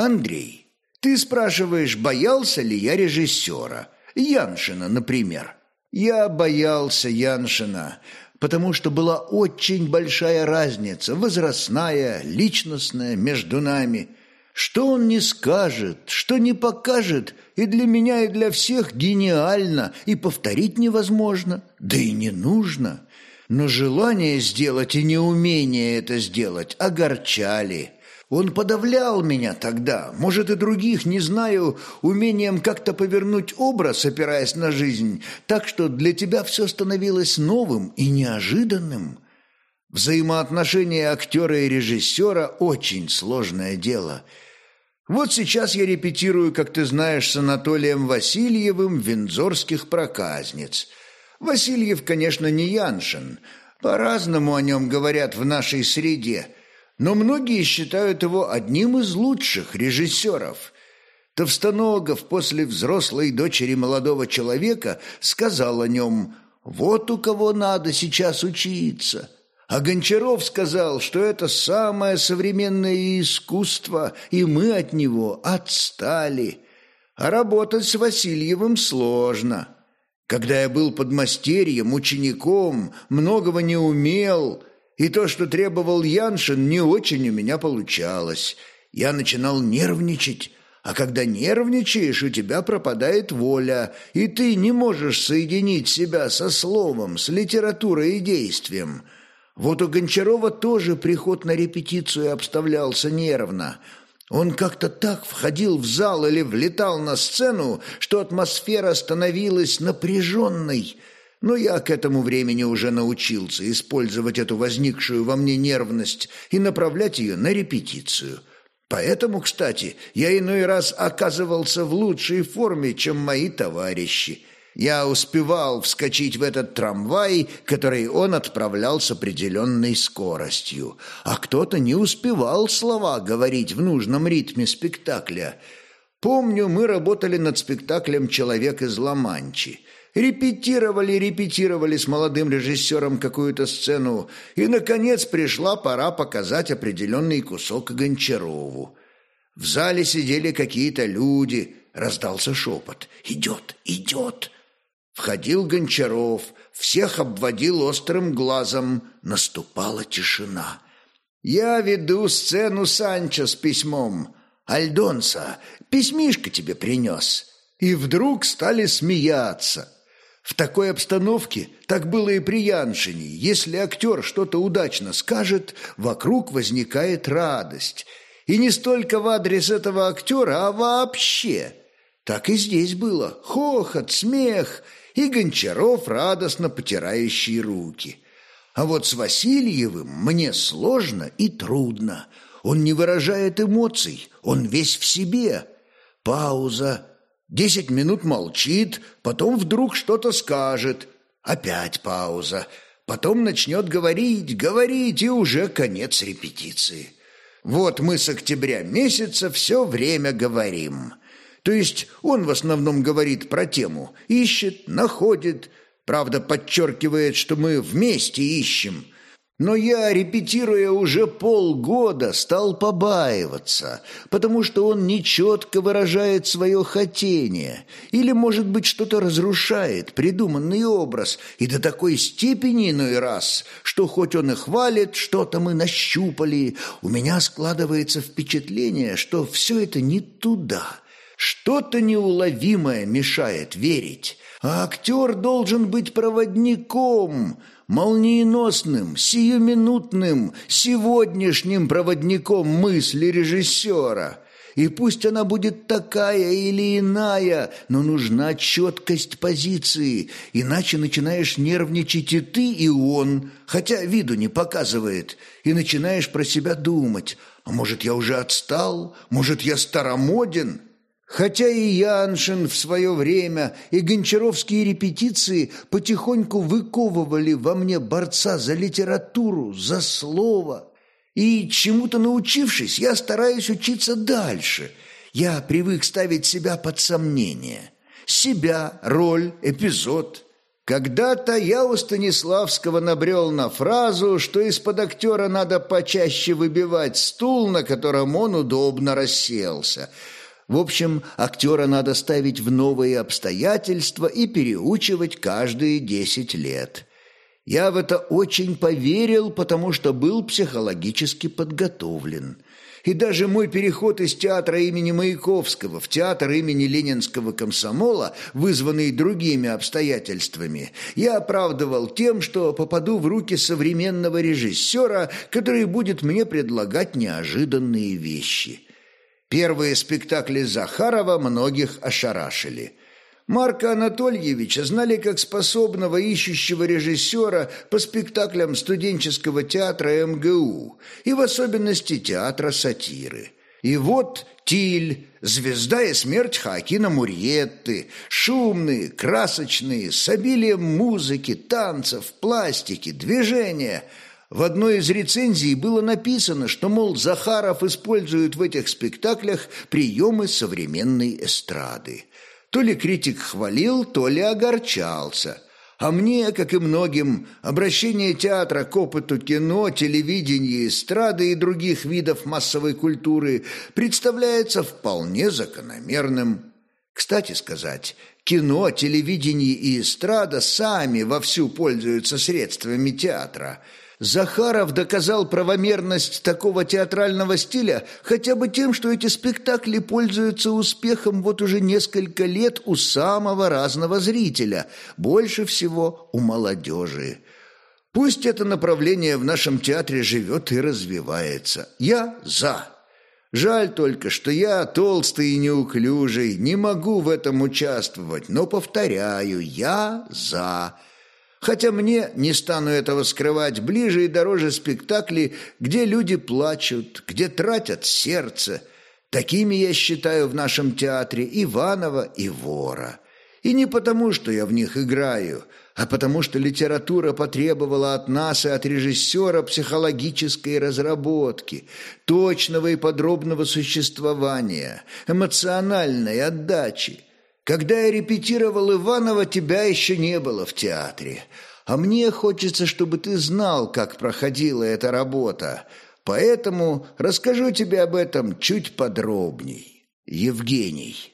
Андрей, ты спрашиваешь, боялся ли я режиссера? Яншина, например. Я боялся Яншина, потому что была очень большая разница, возрастная, личностная, между нами. Что он не скажет, что не покажет, и для меня, и для всех гениально, и повторить невозможно, да и не нужно. Но желание сделать и неумение это сделать огорчали. Он подавлял меня тогда, может и других, не знаю, умением как-то повернуть образ, опираясь на жизнь, так что для тебя все становилось новым и неожиданным. Взаимоотношения актера и режиссера – очень сложное дело. Вот сейчас я репетирую, как ты знаешь, с Анатолием Васильевым «Вензорских проказниц». Васильев, конечно, не Яншин. По-разному о нем говорят в нашей среде – но многие считают его одним из лучших режиссеров. Товстоногов после взрослой дочери молодого человека сказал о нем «Вот у кого надо сейчас учиться». А Гончаров сказал, что это самое современное искусство, и мы от него отстали. А работать с Васильевым сложно. Когда я был подмастерьем, учеником, многого не умел – и то, что требовал Яншин, не очень у меня получалось. Я начинал нервничать, а когда нервничаешь, у тебя пропадает воля, и ты не можешь соединить себя со словом, с литературой и действием. Вот у Гончарова тоже приход на репетицию обставлялся нервно. Он как-то так входил в зал или влетал на сцену, что атмосфера становилась напряженной – но я к этому времени уже научился использовать эту возникшую во мне нервность и направлять ее на репетицию. Поэтому, кстати, я иной раз оказывался в лучшей форме, чем мои товарищи. Я успевал вскочить в этот трамвай, который он отправлял с определенной скоростью, а кто-то не успевал слова говорить в нужном ритме спектакля. Помню, мы работали над спектаклем «Человек из Ла-Манчи». Репетировали, репетировали с молодым режиссером какую-то сцену, и, наконец, пришла пора показать определенный кусок Гончарову. В зале сидели какие-то люди, раздался шепот «Идет, идет!» Входил Гончаров, всех обводил острым глазом, наступала тишина. «Я веду сцену Санчо с письмом. Альдонса, письмишко тебе принес». И вдруг стали смеяться – в такой обстановке так было и при Яншине. Если актер что-то удачно скажет, вокруг возникает радость. И не столько в адрес этого актера, а вообще. Так и здесь было. Хохот, смех и Гончаров, радостно потирающий руки. А вот с Васильевым мне сложно и трудно. Он не выражает эмоций, он весь в себе. Пауза, Десять минут молчит, потом вдруг что-то скажет. Опять пауза. Потом начнет говорить, говорить, и уже конец репетиции. Вот мы с октября месяца все время говорим. То есть он в основном говорит про тему, ищет, находит, правда подчеркивает, что мы вместе ищем – но я, репетируя уже полгода, стал побаиваться, потому что он нечетко выражает свое хотение или, может быть, что-то разрушает придуманный образ, и до такой степени иной раз, что хоть он и хвалит, что-то мы нащупали, у меня складывается впечатление, что все это не туда, что-то неуловимое мешает верить, а актер должен быть проводником – молниеносным, сиюминутным, сегодняшним проводником мысли режиссера. И пусть она будет такая или иная, но нужна четкость позиции, иначе начинаешь нервничать и ты, и он, хотя виду не показывает, и начинаешь про себя думать, а может, я уже отстал, может, я старомоден». Хотя и Яншин в свое время, и гончаровские репетиции потихоньку выковывали во мне борца за литературу, за слово. И чему-то научившись, я стараюсь учиться дальше. Я привык ставить себя под сомнение. Себя, роль, эпизод. Когда-то я у Станиславского набрел на фразу, что из-под актера надо почаще выбивать стул, на котором он удобно расселся. В общем, актера надо ставить в новые обстоятельства и переучивать каждые десять лет. Я в это очень поверил, потому что был психологически подготовлен. И даже мой переход из театра имени Маяковского в театр имени Ленинского комсомола, вызванный другими обстоятельствами, я оправдывал тем, что попаду в руки современного режиссера, который будет мне предлагать неожиданные вещи. Первые спектакли Захарова многих ошарашили – Марка Анатольевича знали как способного ищущего режиссера по спектаклям студенческого театра МГУ и в особенности театра сатиры. И вот Тиль, звезда и смерть Хакина Мурьетты, шумные, красочные, с обилием музыки, танцев, пластики, движения – в одной из рецензий было написано, что, мол, Захаров использует в этих спектаклях приемы современной эстрады. То ли критик хвалил, то ли огорчался. А мне, как и многим, обращение театра к опыту кино, телевидения, эстрады и других видов массовой культуры представляется вполне закономерным. Кстати сказать, кино, телевидение и эстрада сами вовсю пользуются средствами театра – Захаров доказал правомерность такого театрального стиля хотя бы тем, что эти спектакли пользуются успехом вот уже несколько лет у самого разного зрителя, больше всего у молодежи. Пусть это направление в нашем театре живет и развивается. Я за. Жаль только, что я толстый и неуклюжий, не могу в этом участвовать, но повторяю, я за. Хотя мне, не стану этого скрывать, ближе и дороже спектакли, где люди плачут, где тратят сердце. Такими я считаю в нашем театре Иванова и Вора. И не потому, что я в них играю, а потому что литература потребовала от нас и от режиссера психологической разработки, точного и подробного существования, эмоциональной отдачи. Когда я репетировал Иванова, тебя еще не было в театре. А мне хочется, чтобы ты знал, как проходила эта работа. Поэтому расскажу тебе об этом чуть подробней. Евгений.